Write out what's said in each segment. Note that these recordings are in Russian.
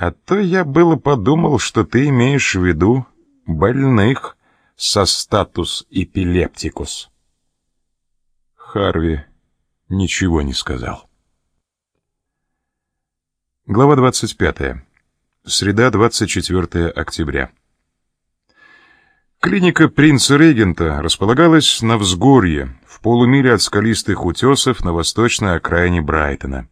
А то я было подумал, что ты имеешь в виду больных со статус эпилептикус. Харви ничего не сказал. Глава 25. Среда, 24 октября. Клиника принца-регента располагалась на взгорье, в полумиле от скалистых утесов на восточной окраине Брайтона.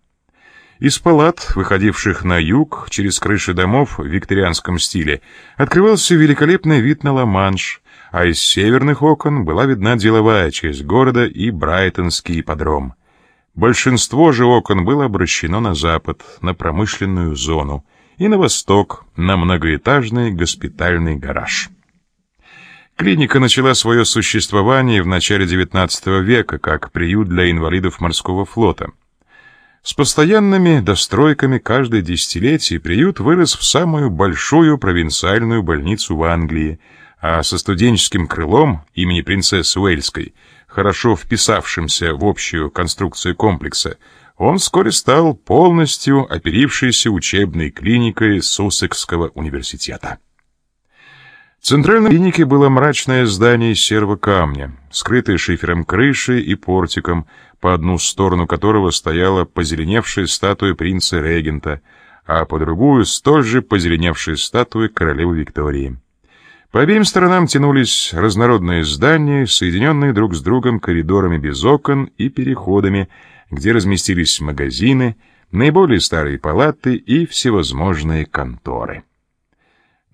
Из палат, выходивших на юг, через крыши домов в викторианском стиле, открывался великолепный вид на Ла-Манш, а из северных окон была видна деловая часть города и Брайтонский ипподром. Большинство же окон было обращено на запад, на промышленную зону, и на восток, на многоэтажный госпитальный гараж. Клиника начала свое существование в начале XIX века как приют для инвалидов морского флота. С постоянными достройками каждое десятилетие приют вырос в самую большую провинциальную больницу в Англии, а со студенческим крылом имени принцессы Уэльской, хорошо вписавшимся в общую конструкцию комплекса, он вскоре стал полностью оперившейся учебной клиникой Суссекского университета. Центральной клинике было мрачное здание серого камня, скрытое шифером крыши и портиком, по одну сторону которого стояла позеленевшая статуя принца-регента, а по другую столь же позеленевшая статуя королевы Виктории. По обеим сторонам тянулись разнородные здания, соединенные друг с другом коридорами без окон и переходами, где разместились магазины, наиболее старые палаты и всевозможные конторы.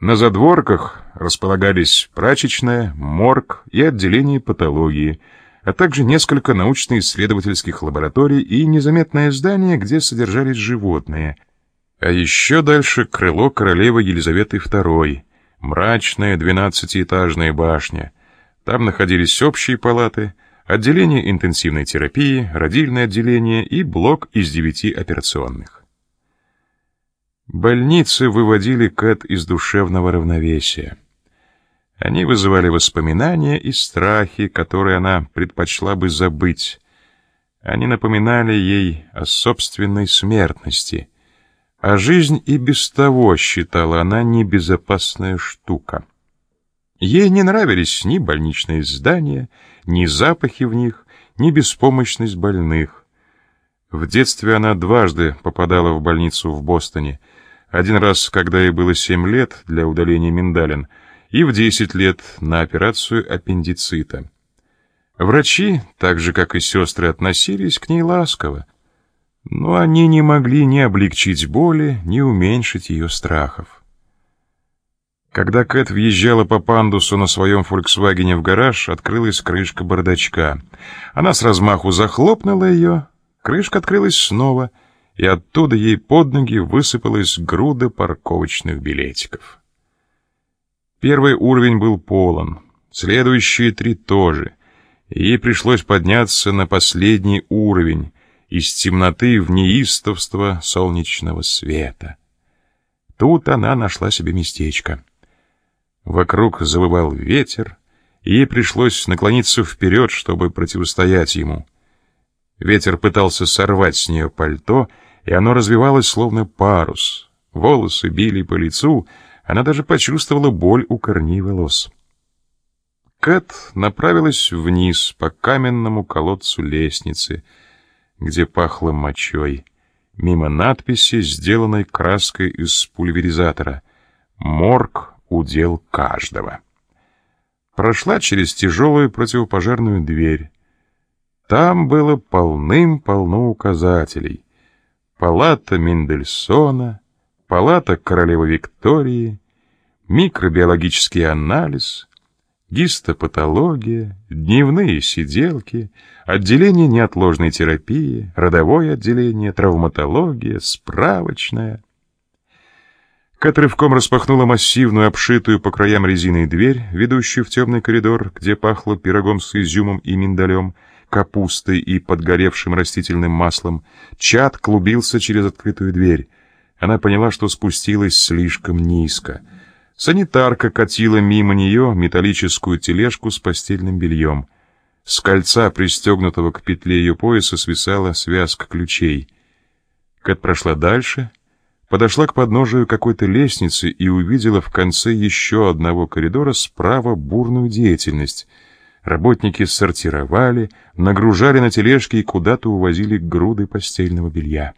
На задворках располагались прачечная, морг и отделение патологии, а также несколько научно-исследовательских лабораторий и незаметное здание, где содержались животные. А еще дальше крыло королевы Елизаветы II, мрачная двенадцатиэтажная башня. Там находились общие палаты, отделение интенсивной терапии, родильное отделение и блок из девяти операционных. Больницы выводили Кэт из душевного равновесия. Они вызывали воспоминания и страхи, которые она предпочла бы забыть. Они напоминали ей о собственной смертности. А жизнь и без того считала она небезопасная штука. Ей не нравились ни больничные здания, ни запахи в них, ни беспомощность больных. В детстве она дважды попадала в больницу в Бостоне — один раз, когда ей было семь лет для удаления миндалин, и в десять лет на операцию аппендицита. Врачи, так же как и сестры, относились к ней ласково, но они не могли ни облегчить боли, ни уменьшить ее страхов. Когда Кэт въезжала по пандусу на своем «Фольксвагене» в гараж, открылась крышка бардачка. Она с размаху захлопнула ее, крышка открылась снова — и оттуда ей под ноги высыпалась груда парковочных билетиков. Первый уровень был полон, следующие три тоже, и ей пришлось подняться на последний уровень из темноты в неистовство солнечного света. Тут она нашла себе местечко. Вокруг завывал ветер, и ей пришлось наклониться вперед, чтобы противостоять ему. Ветер пытался сорвать с нее пальто — и оно развивалось словно парус. Волосы били по лицу, она даже почувствовала боль у корней волос. Кэт направилась вниз по каменному колодцу лестницы, где пахло мочой, мимо надписи, сделанной краской из пульверизатора «Морг — удел каждого». Прошла через тяжелую противопожарную дверь. Там было полным-полно указателей палата Мендельсона, палата королевы Виктории, микробиологический анализ, гистопатология, дневные сиделки, отделение неотложной терапии, родовое отделение, травматология, справочная. Рывком распахнула массивную, обшитую по краям резиной дверь, ведущую в темный коридор, где пахло пирогом с изюмом и миндалем, капустой и подгоревшим растительным маслом. Чад клубился через открытую дверь. Она поняла, что спустилась слишком низко. Санитарка катила мимо нее металлическую тележку с постельным бельем. С кольца, пристегнутого к петле ее пояса, свисала связка ключей. Кэт прошла дальше, подошла к подножию какой-то лестницы и увидела в конце еще одного коридора справа бурную деятельность. Работники сортировали, нагружали на тележки и куда-то увозили груды постельного белья.